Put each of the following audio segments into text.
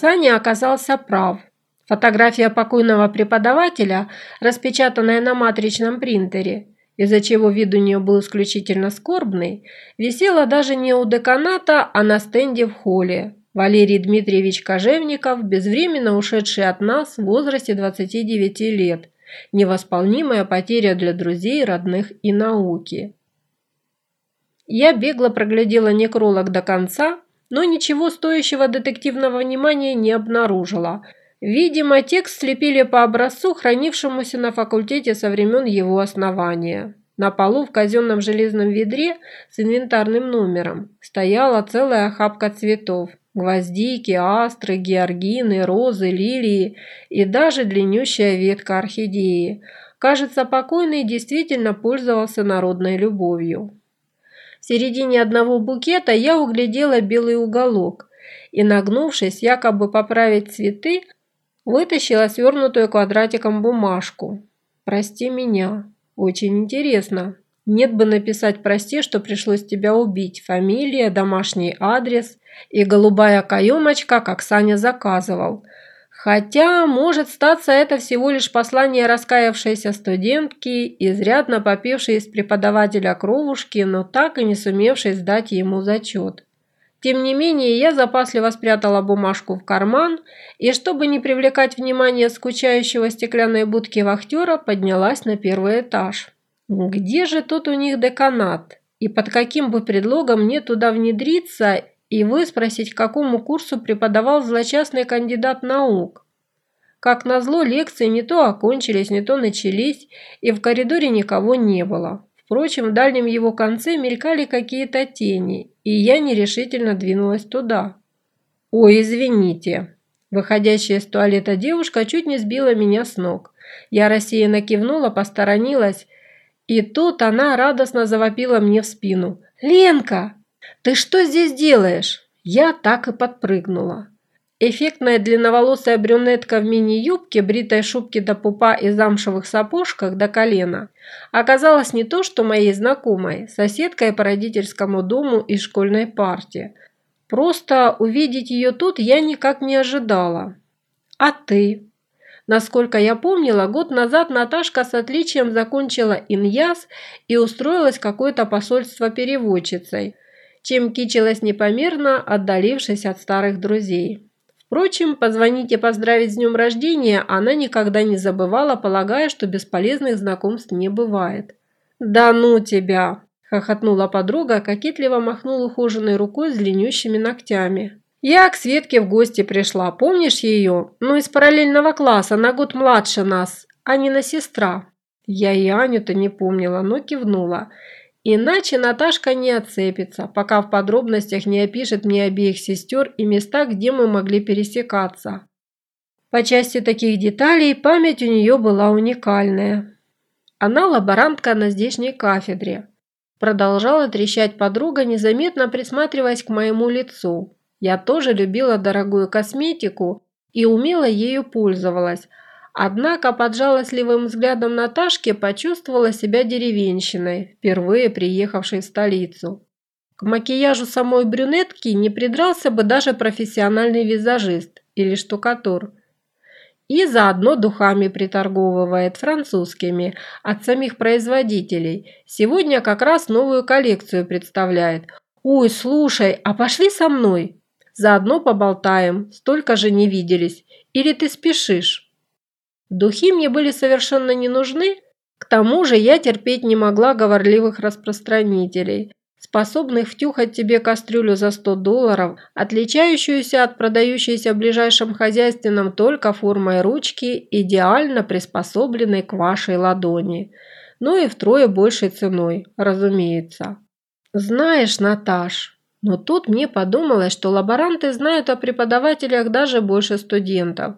Саня оказался прав. Фотография покойного преподавателя, распечатанная на матричном принтере, из-за чего вид у нее был исключительно скорбный, висела даже не у деканата, а на стенде в холле. Валерий Дмитриевич Кожевников, безвременно ушедший от нас в возрасте 29 лет, невосполнимая потеря для друзей, родных и науки. Я бегло проглядела некролог до конца, но ничего стоящего детективного внимания не обнаружила – Видимо, текст слепили по образцу, хранившемуся на факультете со времен его основания. На полу в казенном железном ведре с инвентарным номером стояла целая охапка цветов. Гвоздики, астры, георгины, розы, лилии и даже длиннющая ветка орхидеи. Кажется, покойный действительно пользовался народной любовью. Середине одного букета я углядела белый уголок и, нагнувшись якобы поправить цветы, Вытащила свернутую квадратиком бумажку. «Прости меня. Очень интересно. Нет бы написать «прости», что пришлось тебя убить. Фамилия, домашний адрес и голубая каемочка, как Саня заказывал. Хотя, может статься, это всего лишь послание раскаявшейся студентки, изрядно попившей из преподавателя кровушки, но так и не сумевшей сдать ему зачет. Тем не менее, я запасливо спрятала бумажку в карман и, чтобы не привлекать внимание скучающего стеклянной будки вахтера, поднялась на первый этаж. Где же тут у них деканат? И под каким бы предлогом мне туда внедриться и выспросить, к какому курсу преподавал злочастный кандидат наук? Как назло, лекции не то окончились, не то начались, и в коридоре никого не было. Впрочем, в дальнем его конце мелькали какие-то тени, и я нерешительно двинулась туда. «Ой, извините!» Выходящая из туалета девушка чуть не сбила меня с ног. Я рассеянно кивнула, посторонилась, и тут она радостно завопила мне в спину. «Ленка, ты что здесь делаешь?» Я так и подпрыгнула. Эффектная длинноволосая брюнетка в мини-юбке, бритой шубке до пупа и замшевых сапожках до колена оказалась не то что моей знакомой, соседкой по родительскому дому и школьной парте. Просто увидеть ее тут я никак не ожидала. А ты? Насколько я помнила, год назад Наташка с отличием закончила иньяс и устроилась в какое-то посольство переводчицей, чем кичилась непомерно, отдалившись от старых друзей. Впрочем, позвонить и поздравить с днем рождения она никогда не забывала, полагая, что бесполезных знакомств не бывает. «Да ну тебя!» – хохотнула подруга, кокетливо махнула ухоженной рукой с длиннющими ногтями. «Я к Светке в гости пришла, помнишь ее? Ну, из параллельного класса, на год младше нас, Анина сестра». Я и Аню-то не помнила, но кивнула. Иначе Наташка не отцепится, пока в подробностях не опишет мне обеих сестер и места, где мы могли пересекаться. По части таких деталей память у нее была уникальная. Она лаборантка на здешней кафедре. Продолжала трещать подруга, незаметно присматриваясь к моему лицу. Я тоже любила дорогую косметику и умело ею пользовалась, Однако под жалостливым взглядом Наташки почувствовала себя деревенщиной, впервые приехавшей в столицу. К макияжу самой брюнетки не придрался бы даже профессиональный визажист или штукатур. И заодно духами приторговывает французскими от самих производителей. Сегодня как раз новую коллекцию представляет. «Ой, слушай, а пошли со мной? Заодно поболтаем, столько же не виделись. Или ты спешишь?» Духи мне были совершенно не нужны, к тому же я терпеть не могла говорливых распространителей, способных втюхать тебе кастрюлю за 100 долларов, отличающуюся от продающейся в ближайшем хозяйственном только формой ручки, идеально приспособленной к вашей ладони. Ну и втрое большей ценой, разумеется. Знаешь, Наташ, но тут мне подумалось, что лаборанты знают о преподавателях даже больше студентов.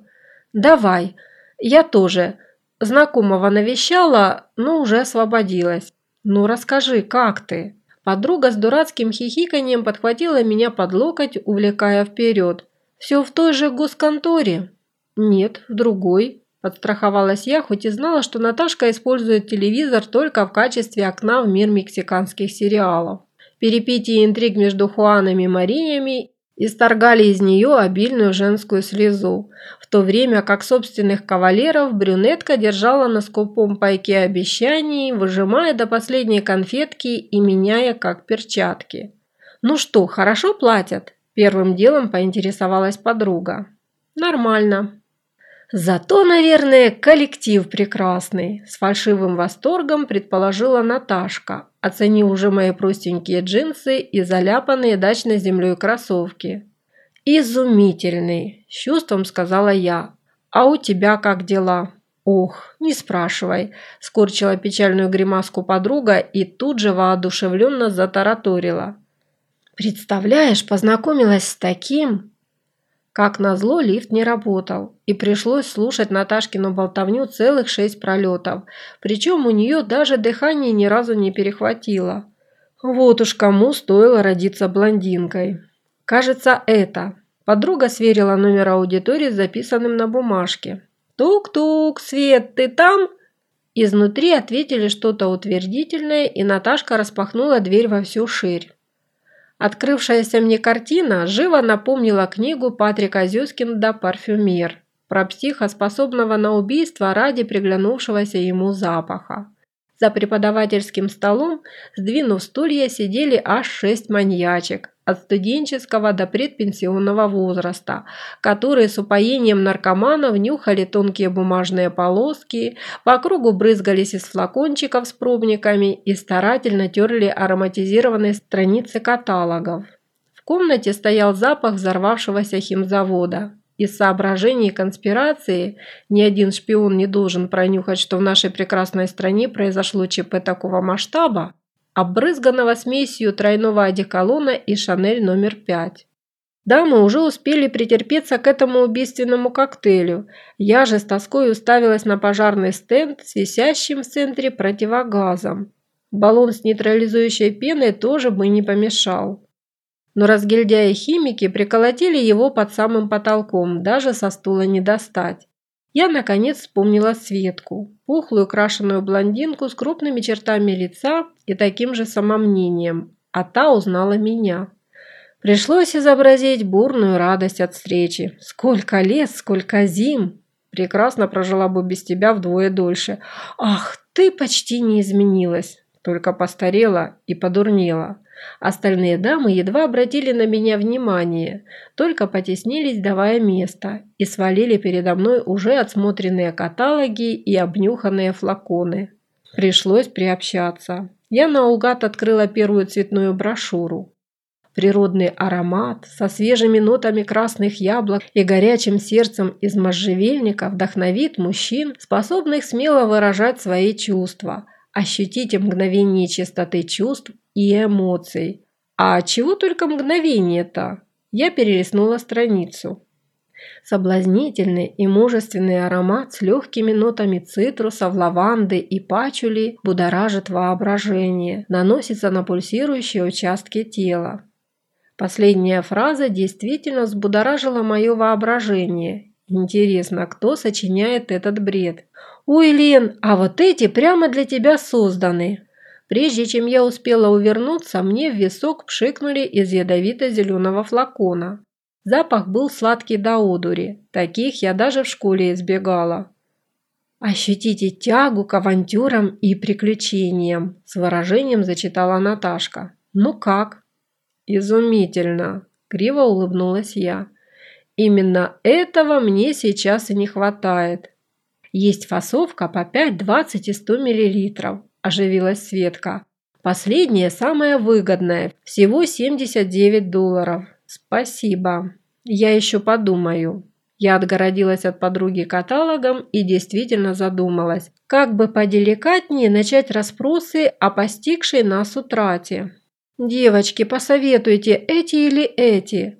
Давай, я тоже. Знакомого навещала, но уже освободилась. Ну расскажи, как ты? Подруга с дурацким хихиканием подхватила меня под локоть, увлекая вперед. Все в той же госконторе? Нет, в другой. Подстраховалась я, хоть и знала, что Наташка использует телевизор только в качестве окна в мир мексиканских сериалов. Перепитие интриг между Хуанами и Мариями исторгали из нее обильную женскую слезу, в то время как собственных кавалеров брюнетка держала на скупом пайке обещаний, выжимая до последней конфетки и меняя как перчатки. «Ну что, хорошо платят?» – первым делом поинтересовалась подруга. «Нормально», Зато, наверное, коллектив прекрасный, с фальшивым восторгом предположила Наташка, оценив уже мои простенькие джинсы и заляпанные дачной землей кроссовки. «Изумительный!» – с чувством сказала я. «А у тебя как дела?» «Ох, не спрашивай», – скорчила печальную гримаску подруга и тут же воодушевленно затараторила. «Представляешь, познакомилась с таким...» Как назло, лифт не работал, и пришлось слушать Наташкину болтовню целых шесть пролетов, причем у нее даже дыхание ни разу не перехватило. Вот уж кому стоило родиться блондинкой. Кажется, это. Подруга сверила номер аудитории записанным на бумажке. «Тук-тук, Свет, ты там?» Изнутри ответили что-то утвердительное, и Наташка распахнула дверь во всю ширь. Открывшаяся мне картина живо напомнила книгу Патрика Зюскинда «Парфюмер» про психа, способного на убийство ради приглянувшегося ему запаха. За преподавательским столом, сдвинув стулья, сидели аж шесть маньячек, от студенческого до предпенсионного возраста, которые с упоением наркоманов нюхали тонкие бумажные полоски, по кругу брызгались из флакончиков с пробниками и старательно терли ароматизированные страницы каталогов. В комнате стоял запах взорвавшегося химзавода. Из соображений конспирации ни один шпион не должен пронюхать, что в нашей прекрасной стране произошло ЧП такого масштаба, обрызганного смесью тройного одеколона и Шанель номер пять. Дамы уже успели претерпеться к этому убийственному коктейлю. Я же с тоской уставилась на пожарный стенд с висящим в центре противогазом. Баллон с нейтрализующей пеной тоже бы не помешал. Но разгильдяи-химики приколотили его под самым потолком, даже со стула не достать. Я, наконец, вспомнила Светку, пухлую крашеную блондинку с крупными чертами лица и таким же самомнением, а та узнала меня. Пришлось изобразить бурную радость от встречи. Сколько лет, сколько зим! Прекрасно прожила бы без тебя вдвое дольше. Ах, ты почти не изменилась, только постарела и подурнела. Остальные дамы едва обратили на меня внимание, только потеснились, давая место, и свалили передо мной уже отсмотренные каталоги и обнюханные флаконы. Пришлось приобщаться. Я наугад открыла первую цветную брошюру. Природный аромат со свежими нотами красных яблок и горячим сердцем из можжевельника вдохновит мужчин, способных смело выражать свои чувства, ощутить мгновение чистоты чувств и эмоций. А чего только мгновение-то? Я перелистнула страницу. Соблазнительный и мужественный аромат с легкими нотами цитрусов, лаванды и пачули будоражит воображение, наносится на пульсирующие участки тела. Последняя фраза действительно взбудоражила мое воображение. Интересно, кто сочиняет этот бред? «Ой, Лен, а вот эти прямо для тебя созданы!» Прежде чем я успела увернуться, мне в висок пшикнули из ядовито-зеленого флакона. Запах был сладкий до одури, таких я даже в школе избегала. «Ощутите тягу к авантюрам и приключениям», – с выражением зачитала Наташка. «Ну как?» «Изумительно!» – криво улыбнулась я. «Именно этого мне сейчас и не хватает. Есть фасовка по 5, 20 и 100 миллилитров оживилась Светка. Последнее самое выгодное, всего 79 долларов. Спасибо. Я еще подумаю. Я отгородилась от подруги каталогом и действительно задумалась, как бы поделикатнее начать расспросы о постигшей нас утрате. «Девочки, посоветуйте, эти или эти?»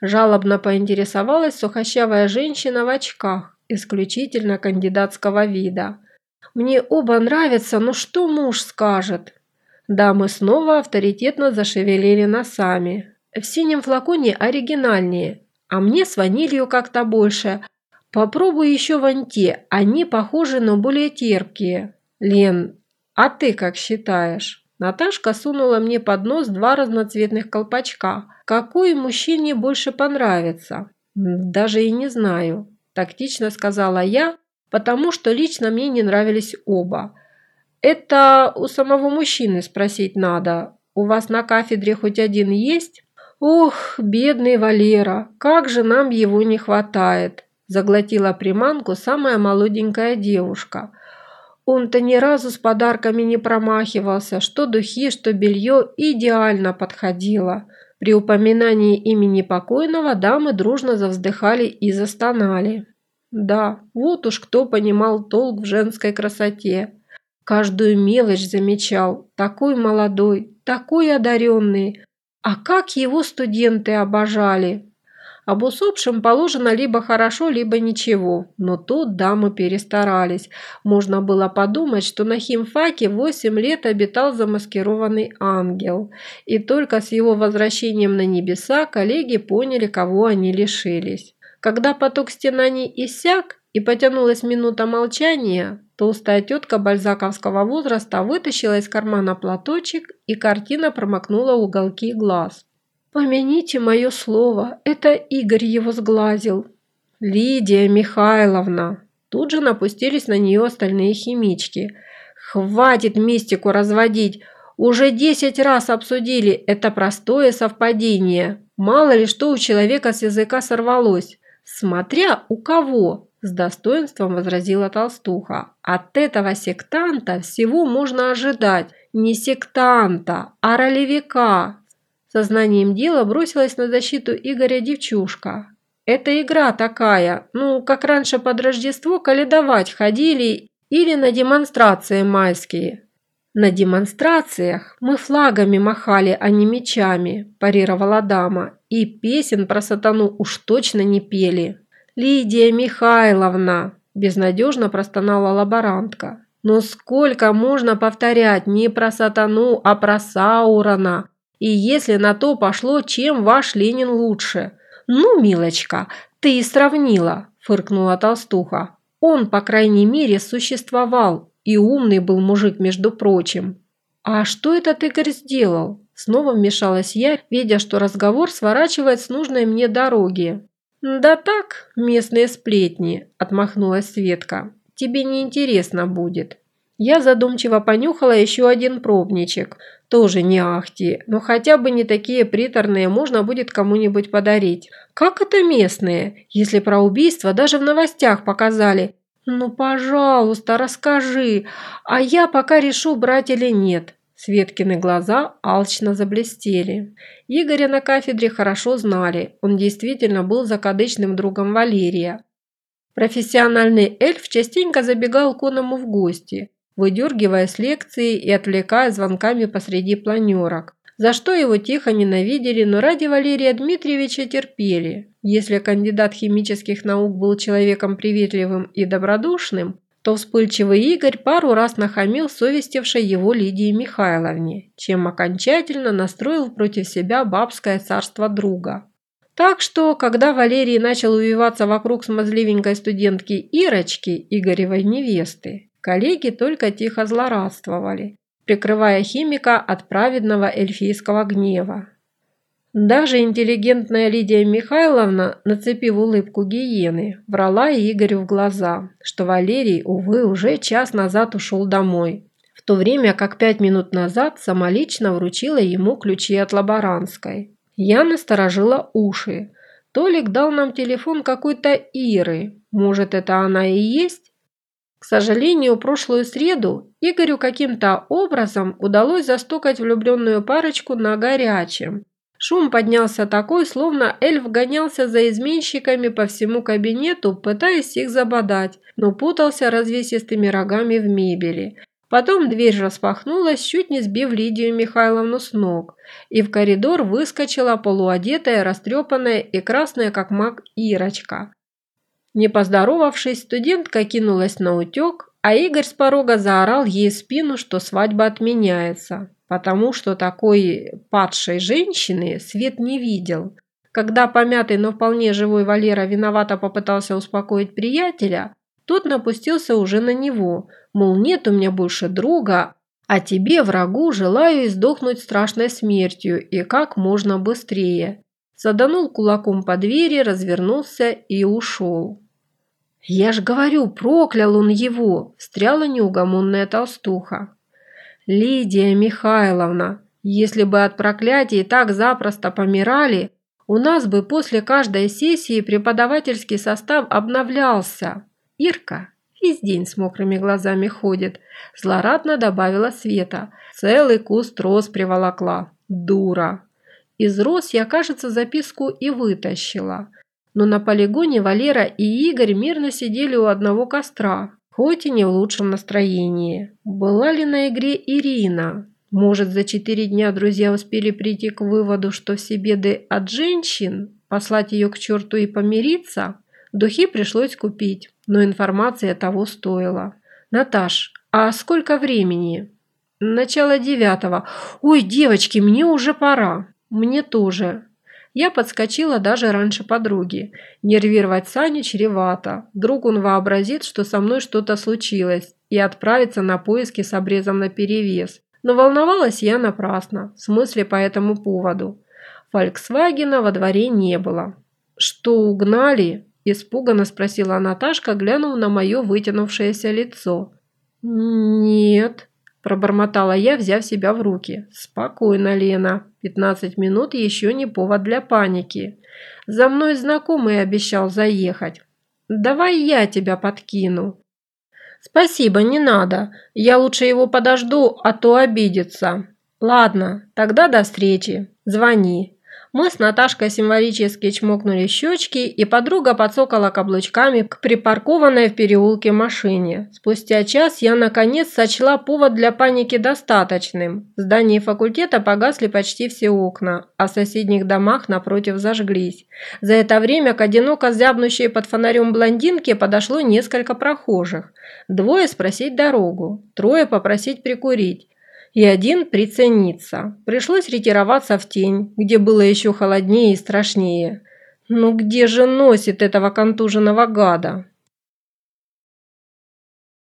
Жалобно поинтересовалась сухощавая женщина в очках, исключительно кандидатского вида – мне оба нравятся, но что муж скажет?» Дамы снова авторитетно зашевелили носами. В синем флаконе оригинальнее, а мне с ванилью как-то больше. Попробуй еще в анте, они похожи, но более терпкие. Лен, а ты как считаешь? Наташка сунула мне под нос два разноцветных колпачка. Какой мужчине больше понравится? Даже и не знаю, тактично сказала я, потому что лично мне не нравились оба. Это у самого мужчины спросить надо. У вас на кафедре хоть один есть? Ох, бедный Валера, как же нам его не хватает. Заглотила приманку самая молоденькая девушка. Он-то ни разу с подарками не промахивался, что духи, что белье идеально подходило. При упоминании имени покойного дамы дружно завздыхали и застонали. Да, вот уж кто понимал толк в женской красоте. Каждую мелочь замечал. Такой молодой, такой одаренный. А как его студенты обожали! Об усопшем положено либо хорошо, либо ничего, но тут дамы перестарались. Можно было подумать, что на химфаке 8 лет обитал замаскированный ангел. И только с его возвращением на небеса коллеги поняли, кого они лишились. Когда поток стенаний иссяк и потянулась минута молчания, толстая тетка бальзаковского возраста вытащила из кармана платочек и картина промокнула уголки глаз. «Помяните мое слово, это Игорь его сглазил». «Лидия Михайловна!» Тут же напустились на нее остальные химички. «Хватит мистику разводить! Уже десять раз обсудили это простое совпадение. Мало ли что у человека с языка сорвалось. Смотря у кого!» С достоинством возразила толстуха. «От этого сектанта всего можно ожидать. Не сектанта, а ролевика, Сознанием дела бросилась на защиту Игоря девчушка. «Это игра такая, ну, как раньше под Рождество каледовать ходили или на демонстрации майские». «На демонстрациях мы флагами махали, а не мечами», – парировала дама, «и песен про сатану уж точно не пели». «Лидия Михайловна!» – безнадежно простонала лаборантка. «Но сколько можно повторять не про сатану, а про Саурона? И если на то пошло, чем ваш Ленин лучше? Ну, милочка, ты и сравнила, фыркнула толстуха. Он, по крайней мере, существовал, и умный был мужик, между прочим. А что этот Игорь сделал? Снова вмешалась я, видя, что разговор сворачивает с нужной мне дороги. «Да так, местные сплетни», – отмахнулась Светка. «Тебе не интересно будет». Я задумчиво понюхала еще один пробничек. Тоже не ахти, но хотя бы не такие приторные можно будет кому-нибудь подарить. Как это местные, если про убийство даже в новостях показали? Ну, пожалуйста, расскажи, а я пока решу, брать или нет. Светкины глаза алчно заблестели. Игоря на кафедре хорошо знали, он действительно был закадычным другом Валерия. Профессиональный эльф частенько забегал к оному в гости выдергивая с лекции и отвлекая звонками посреди планерок. За что его тихо ненавидели, но ради Валерия Дмитриевича терпели. Если кандидат химических наук был человеком приветливым и добродушным, то вспыльчивый Игорь пару раз нахамил совестившей его Лидии Михайловне, чем окончательно настроил против себя бабское царство друга. Так что, когда Валерий начал увиваться вокруг смазливенькой студентки Ирочки, Игоревой невесты, Коллеги только тихо злорадствовали, прикрывая химика от праведного эльфийского гнева. Даже интеллигентная Лидия Михайловна, нацепив улыбку гиены, врала Игорю в глаза, что Валерий, увы, уже час назад ушел домой, в то время как пять минут назад самолично вручила ему ключи от лаборантской. Я насторожила уши. Толик дал нам телефон какой-то Иры. Может, это она и есть? Сожалению, прошлую среду Игорю каким-то образом удалось застукать влюбленную парочку на горячем. Шум поднялся такой, словно эльф гонялся за изменщиками по всему кабинету, пытаясь их забодать, но путался развесистыми рогами в мебели. Потом дверь распахнулась, чуть не сбив Лидию Михайловну с ног, и в коридор выскочила полуодетая, растрепанная и красная, как маг, Ирочка. Не поздоровавшись, студентка кинулась на утек, а Игорь с порога заорал ей спину, что свадьба отменяется, потому что такой падшей женщины Свет не видел. Когда помятый, но вполне живой Валера виновато попытался успокоить приятеля, тот напустился уже на него, мол, нет у меня больше друга, А тебе, врагу, желаю издохнуть страшной смертью и как можно быстрее. Саданул кулаком по двери, развернулся и ушел. «Я ж говорю, проклял он его!» – встряла неугомонная толстуха. «Лидия Михайловна, если бы от проклятий так запросто помирали, у нас бы после каждой сессии преподавательский состав обновлялся. Ирка весь день с мокрыми глазами ходит», – злорадно добавила Света. «Целый куст роз приволокла. Дура!» Из роз я, кажется, записку и вытащила – но на полигоне Валера и Игорь мирно сидели у одного костра, хоть и не в лучшем настроении. Была ли на игре Ирина? Может, за четыре дня друзья успели прийти к выводу, что все беды от женщин, послать ее к черту и помириться? Духи пришлось купить, но информация того стоила. «Наташ, а сколько времени?» «Начало девятого. Ой, девочки, мне уже пора». «Мне тоже. Я подскочила даже раньше подруги. Нервировать Саню чревато. Вдруг он вообразит, что со мной что-то случилось, и отправится на поиски с обрезом наперевес. Но волновалась я напрасно, в смысле по этому поводу. Фольксвагена во дворе не было. «Что, угнали?» – испуганно спросила Наташка, глянув на мое вытянувшееся лицо. «Нет», Пробормотала я, взяв себя в руки. «Спокойно, Лена. Пятнадцать минут еще не повод для паники. За мной знакомый обещал заехать. Давай я тебя подкину». «Спасибо, не надо. Я лучше его подожду, а то обидится». «Ладно, тогда до встречи. Звони». Мы с Наташкой символически чмокнули щечки, и подруга подсокала каблучками к припаркованной в переулке машине. Спустя час я, наконец, сочла повод для паники достаточным. В здании факультета погасли почти все окна, а в соседних домах напротив зажглись. За это время к одиноко зябнущей под фонарем блондинке подошло несколько прохожих. Двое спросить дорогу, трое попросить прикурить и один прицениться. Пришлось ретироваться в тень, где было еще холоднее и страшнее. Ну где же носит этого контуженного гада?